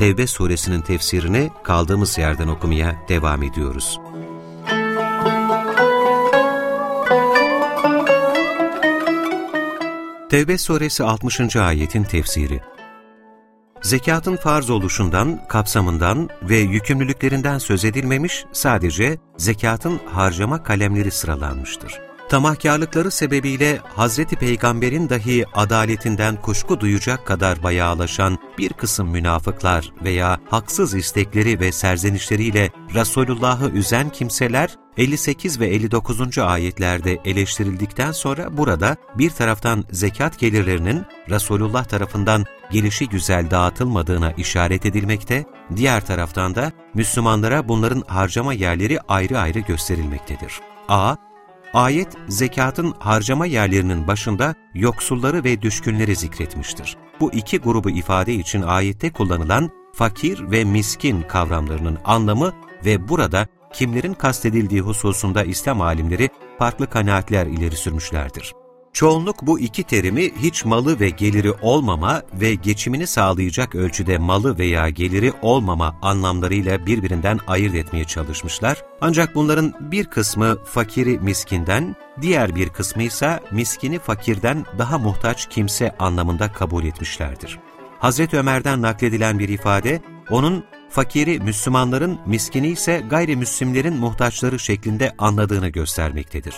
Tevbe suresinin tefsirini kaldığımız yerden okumaya devam ediyoruz. Tevbe suresi 60. ayetin tefsiri Zekatın farz oluşundan, kapsamından ve yükümlülüklerinden söz edilmemiş, sadece zekatın harcama kalemleri sıralanmıştır. Tamahkarlıkları sebebiyle Hazreti Peygamber'in dahi adaletinden kuşku duyacak kadar bayağılaşan bir kısım münafıklar veya haksız istekleri ve serzenişleriyle Resulullah'ı üzen kimseler 58 ve 59. ayetlerde eleştirildikten sonra burada bir taraftan zekat gelirlerinin Resulullah tarafından gelişi güzel dağıtılmadığına işaret edilmekte, diğer taraftan da Müslümanlara bunların harcama yerleri ayrı ayrı gösterilmektedir. A. Ayet, zekatın harcama yerlerinin başında yoksulları ve düşkünleri zikretmiştir. Bu iki grubu ifade için ayette kullanılan fakir ve miskin kavramlarının anlamı ve burada kimlerin kastedildiği hususunda İslam alimleri farklı kanaatler ileri sürmüşlerdir. Çoğunluk bu iki terimi hiç malı ve geliri olmama ve geçimini sağlayacak ölçüde malı veya geliri olmama anlamlarıyla birbirinden ayırt etmeye çalışmışlar. Ancak bunların bir kısmı fakiri miskinden, diğer bir kısmı ise miskini fakirden daha muhtaç kimse anlamında kabul etmişlerdir. Hazreti Ömer'den nakledilen bir ifade, onun fakiri Müslümanların, miskini ise gayrimüslimlerin muhtaçları şeklinde anladığını göstermektedir.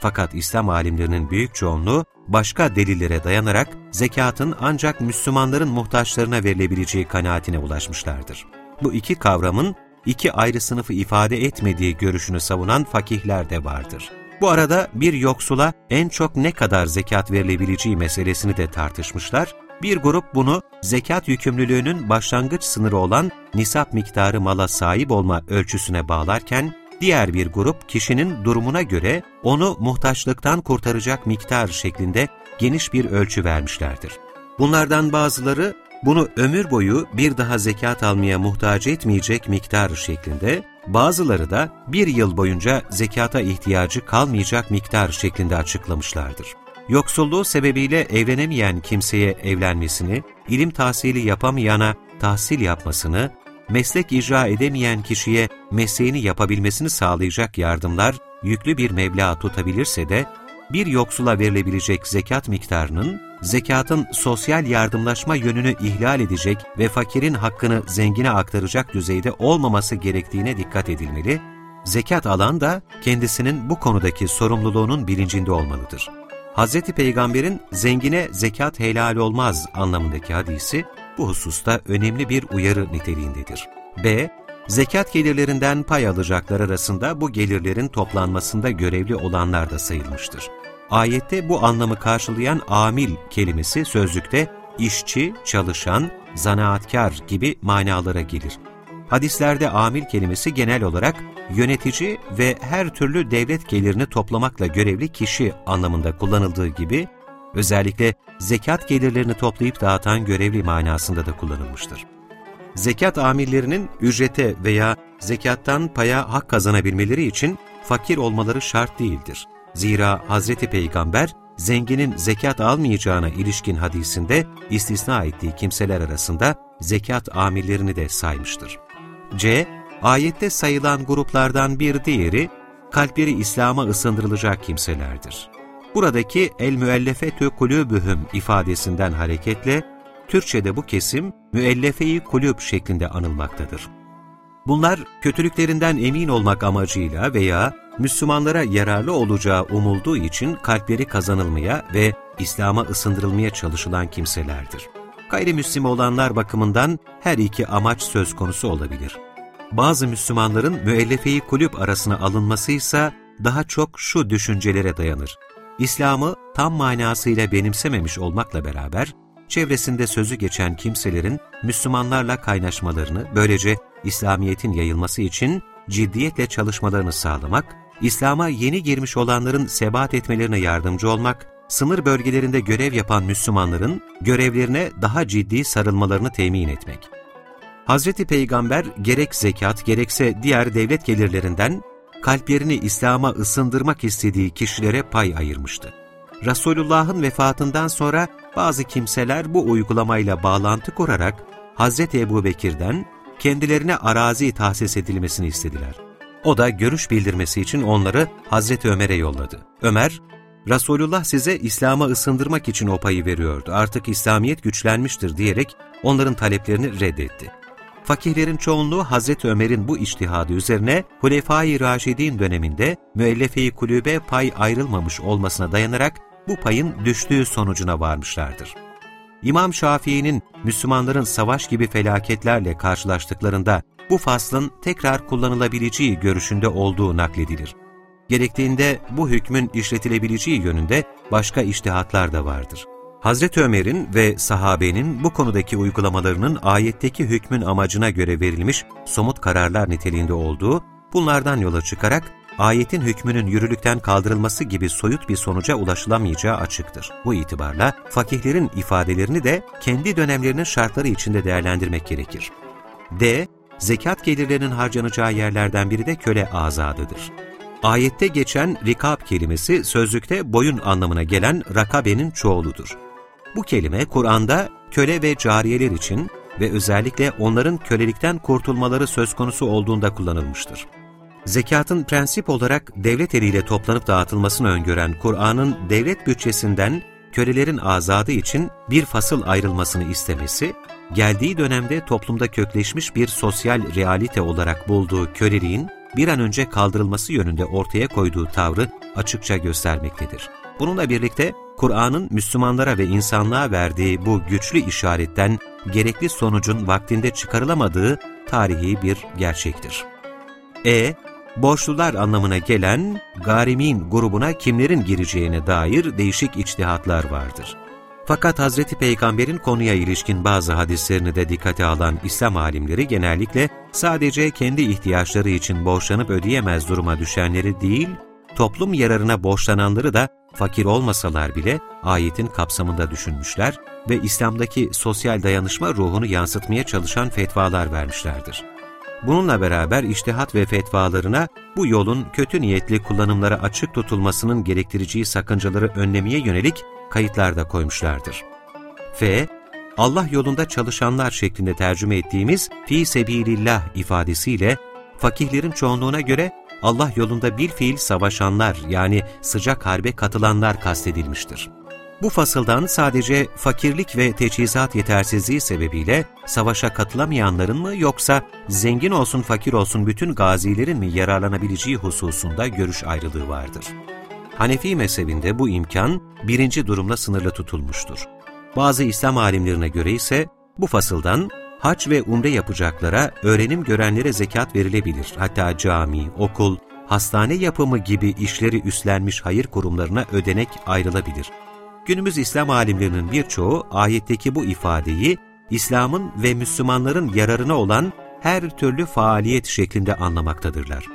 Fakat İslam alimlerinin büyük çoğunluğu başka delillere dayanarak zekatın ancak Müslümanların muhtaçlarına verilebileceği kanaatine ulaşmışlardır. Bu iki kavramın iki ayrı sınıfı ifade etmediği görüşünü savunan fakihler de vardır. Bu arada bir yoksula en çok ne kadar zekat verilebileceği meselesini de tartışmışlar. Bir grup bunu zekat yükümlülüğünün başlangıç sınırı olan nisap miktarı mala sahip olma ölçüsüne bağlarken, Diğer bir grup kişinin durumuna göre onu muhtaçlıktan kurtaracak miktar şeklinde geniş bir ölçü vermişlerdir. Bunlardan bazıları bunu ömür boyu bir daha zekat almaya muhtaç etmeyecek miktar şeklinde, bazıları da bir yıl boyunca zekata ihtiyacı kalmayacak miktar şeklinde açıklamışlardır. Yoksulluğu sebebiyle evlenemeyen kimseye evlenmesini, ilim tahsili yapamayana tahsil yapmasını, meslek icra edemeyen kişiye mesleğini yapabilmesini sağlayacak yardımlar yüklü bir meblağ tutabilirse de, bir yoksula verilebilecek zekat miktarının, zekatın sosyal yardımlaşma yönünü ihlal edecek ve fakirin hakkını zengine aktaracak düzeyde olmaması gerektiğine dikkat edilmeli, zekat alan da kendisinin bu konudaki sorumluluğunun bilincinde olmalıdır. Hz. Peygamber'in zengine zekat helal olmaz anlamındaki hadisi, bu hususta önemli bir uyarı niteliğindedir. B. Zekat gelirlerinden pay alacaklar arasında bu gelirlerin toplanmasında görevli olanlar da sayılmıştır. Ayette bu anlamı karşılayan amil kelimesi sözlükte işçi, çalışan, zanaatkar gibi manalara gelir. Hadislerde amil kelimesi genel olarak yönetici ve her türlü devlet gelirini toplamakla görevli kişi anlamında kullanıldığı gibi, özellikle zekat gelirlerini toplayıp dağıtan görevli manasında da kullanılmıştır. Zekat amirlerinin ücrete veya zekattan paya hak kazanabilmeleri için fakir olmaları şart değildir. Zira Hazreti Peygamber, zenginin zekat almayacağına ilişkin hadisinde istisna ettiği kimseler arasında zekat amirlerini de saymıştır. C. Ayette sayılan gruplardan bir diğeri, kalpleri İslam'a ısındırılacak kimselerdir. Buradaki el-müellefetü kulübühüm ifadesinden hareketle, Türkçe'de bu kesim müellefe-i kulüp şeklinde anılmaktadır. Bunlar kötülüklerinden emin olmak amacıyla veya Müslümanlara yararlı olacağı umulduğu için kalpleri kazanılmaya ve İslam'a ısındırılmaya çalışılan kimselerdir. Gayrimüslim olanlar bakımından her iki amaç söz konusu olabilir. Bazı Müslümanların müellefe-i kulüp arasına alınması ise daha çok şu düşüncelere dayanır. İslam'ı tam manasıyla benimsememiş olmakla beraber, çevresinde sözü geçen kimselerin Müslümanlarla kaynaşmalarını, böylece İslamiyet'in yayılması için ciddiyetle çalışmalarını sağlamak, İslam'a yeni girmiş olanların sebat etmelerine yardımcı olmak, sınır bölgelerinde görev yapan Müslümanların görevlerine daha ciddi sarılmalarını temin etmek. Hz. Peygamber gerek zekat gerekse diğer devlet gelirlerinden kalplerini İslam'a ısındırmak istediği kişilere pay ayırmıştı. Resulullah'ın vefatından sonra bazı kimseler bu uygulamayla bağlantı kurarak Hz. Ebu Bekir'den kendilerine arazi tahsis edilmesini istediler. O da görüş bildirmesi için onları Hazreti Ömer'e yolladı. Ömer, Resulullah size İslam'a ısındırmak için o payı veriyordu. Artık İslamiyet güçlenmiştir diyerek onların taleplerini reddetti. Fakihlerin çoğunluğu Hazreti Ömer'in bu iştihadı üzerine Hulefai Raşidin döneminde müellefe-i kulübe pay ayrılmamış olmasına dayanarak bu payın düştüğü sonucuna varmışlardır. İmam Şafii'nin Müslümanların savaş gibi felaketlerle karşılaştıklarında bu faslın tekrar kullanılabileceği görüşünde olduğu nakledilir. Gerektiğinde bu hükmün işletilebileceği yönünde başka iştihatlar da vardır. Hazreti Ömer'in ve sahabenin bu konudaki uygulamalarının ayetteki hükmün amacına göre verilmiş somut kararlar niteliğinde olduğu, bunlardan yola çıkarak ayetin hükmünün yürürlükten kaldırılması gibi soyut bir sonuca ulaşılamayacağı açıktır. Bu itibarla fakihlerin ifadelerini de kendi dönemlerinin şartları içinde değerlendirmek gerekir. D. Zekat gelirlerinin harcanacağı yerlerden biri de köle azadıdır. Ayette geçen rikab kelimesi sözlükte boyun anlamına gelen rakabenin çoğuludur. Bu kelime Kur'an'da köle ve cariyeler için ve özellikle onların kölelikten kurtulmaları söz konusu olduğunda kullanılmıştır. Zekatın prensip olarak devlet eliyle toplanıp dağıtılmasını öngören Kur'an'ın devlet bütçesinden kölelerin azadı için bir fasıl ayrılmasını istemesi, geldiği dönemde toplumda kökleşmiş bir sosyal realite olarak bulduğu köleliğin bir an önce kaldırılması yönünde ortaya koyduğu tavrı açıkça göstermektedir. Bununla birlikte Kur'an'ın Müslümanlara ve insanlığa verdiği bu güçlü işaretten gerekli sonucun vaktinde çıkarılamadığı tarihi bir gerçektir. E. Borçlular anlamına gelen garimin grubuna kimlerin gireceğine dair değişik içtihatlar vardır. Fakat Hz. Peygamber'in konuya ilişkin bazı hadislerini de dikkate alan İslam alimleri genellikle sadece kendi ihtiyaçları için borçlanıp ödeyemez duruma düşenleri değil, toplum yararına borçlananları da fakir olmasalar bile ayetin kapsamında düşünmüşler ve İslam'daki sosyal dayanışma ruhunu yansıtmaya çalışan fetvalar vermişlerdir. Bununla beraber iştihat ve fetvalarına bu yolun kötü niyetli kullanımlara açık tutulmasının gerektireceği sakıncaları önlemeye yönelik kayıtlar da koymuşlardır. F. Allah yolunda çalışanlar şeklinde tercüme ettiğimiz fi sebilillah ifadesiyle fakihlerin çoğunluğuna göre Allah yolunda bir fiil savaşanlar yani sıcak harbe katılanlar kastedilmiştir. Bu fasıldan sadece fakirlik ve teçhizat yetersizliği sebebiyle savaşa katılamayanların mı yoksa zengin olsun fakir olsun bütün gazilerin mi yararlanabileceği hususunda görüş ayrılığı vardır. Hanefi mezhebinde bu imkan birinci durumla sınırlı tutulmuştur. Bazı İslam alimlerine göre ise bu fasıldan hac ve umre yapacaklara, öğrenim görenlere zekat verilebilir. Hatta cami, okul, hastane yapımı gibi işleri üstlenmiş hayır kurumlarına ödenek ayrılabilir. Günümüz İslam alimlerinin birçoğu ayetteki bu ifadeyi İslam'ın ve Müslümanların yararına olan her türlü faaliyet şeklinde anlamaktadırlar.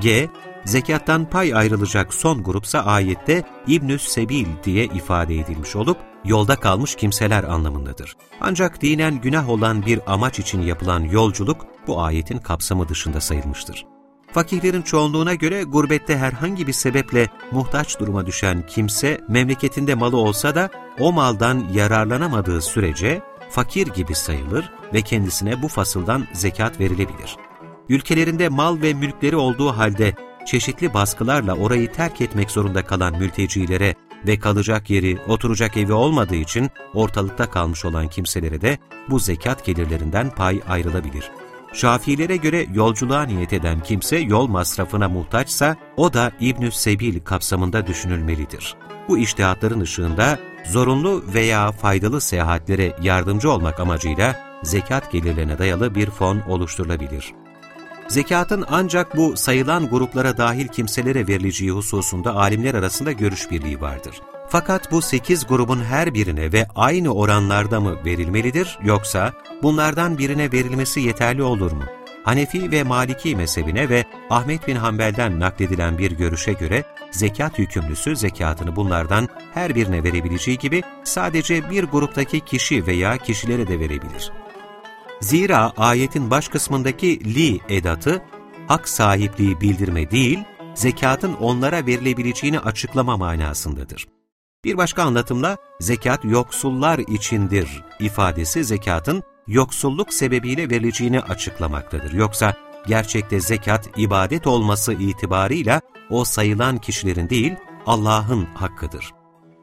G. Zekattan pay ayrılacak son grupsa ayette İbnüs Sebil diye ifade edilmiş olup, yolda kalmış kimseler anlamındadır. Ancak dinen günah olan bir amaç için yapılan yolculuk bu ayetin kapsamı dışında sayılmıştır. Fakihlerin çoğunluğuna göre gurbette herhangi bir sebeple muhtaç duruma düşen kimse memleketinde malı olsa da o maldan yararlanamadığı sürece fakir gibi sayılır ve kendisine bu fasıldan zekat verilebilir. Ülkelerinde mal ve mülkleri olduğu halde çeşitli baskılarla orayı terk etmek zorunda kalan mültecilere ve kalacak yeri, oturacak evi olmadığı için ortalıkta kalmış olan kimselere de bu zekat gelirlerinden pay ayrılabilir. Şafilere göre yolculuğa niyet eden kimse yol masrafına muhtaçsa o da İbnü Sebil kapsamında düşünülmelidir. Bu iştihatların ışığında zorunlu veya faydalı seyahatlere yardımcı olmak amacıyla zekat gelirlerine dayalı bir fon oluşturulabilir. Zekatın ancak bu sayılan gruplara dahil kimselere verileceği hususunda alimler arasında görüş birliği vardır. Fakat bu sekiz grubun her birine ve aynı oranlarda mı verilmelidir yoksa bunlardan birine verilmesi yeterli olur mu? Hanefi ve Maliki mezhebine ve Ahmet bin Hanbel'den nakledilen bir görüşe göre zekat yükümlüsü zekatını bunlardan her birine verebileceği gibi sadece bir gruptaki kişi veya kişilere de verebilir. Zira ayetin baş kısmındaki li edatı hak sahipliği bildirme değil, zekatın onlara verilebileceğini açıklama manasındadır. Bir başka anlatımla zekat yoksullar içindir ifadesi zekatın yoksulluk sebebiyle verileceğini açıklamaktadır. Yoksa gerçekte zekat ibadet olması itibarıyla o sayılan kişilerin değil Allah'ın hakkıdır.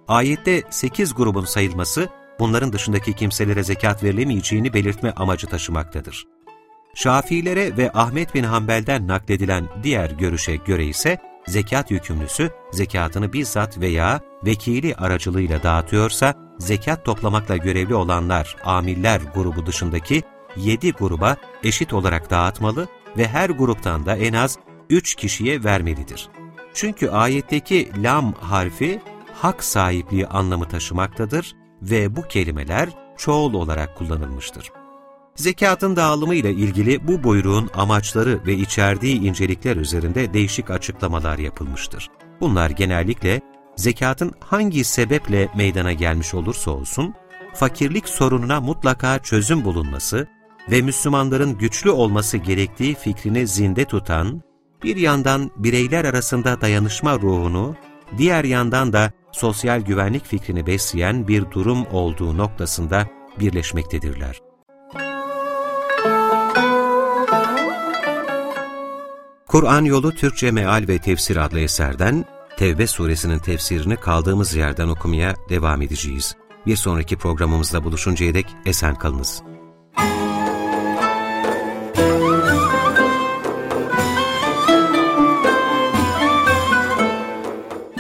Ayette sekiz grubun sayılması bunların dışındaki kimselere zekat verilemeyeceğini belirtme amacı taşımaktadır. Şafilere ve Ahmet bin Hanbel'den nakledilen diğer görüşe göre ise zekat yükümlüsü zekatını bizzat veya vekili aracılığıyla dağıtıyorsa, zekat toplamakla görevli olanlar, amiller grubu dışındaki 7 gruba eşit olarak dağıtmalı ve her gruptan da en az 3 kişiye vermelidir. Çünkü ayetteki lam harfi hak sahipliği anlamı taşımaktadır ve bu kelimeler çoğul olarak kullanılmıştır. Zekatın dağılımı ile ilgili bu buyruğun amaçları ve içerdiği incelikler üzerinde değişik açıklamalar yapılmıştır. Bunlar genellikle zekatın hangi sebeple meydana gelmiş olursa olsun, fakirlik sorununa mutlaka çözüm bulunması ve Müslümanların güçlü olması gerektiği fikrini zinde tutan, bir yandan bireyler arasında dayanışma ruhunu, diğer yandan da sosyal güvenlik fikrini besleyen bir durum olduğu noktasında birleşmektedirler. Kur'an Yolu Türkçe Meal ve Tefsir adlı eserden Tevbe suresinin tefsirini kaldığımız yerden okumaya devam edeceğiz. Bir sonraki programımızda buluşuncaya dek esen kalınız.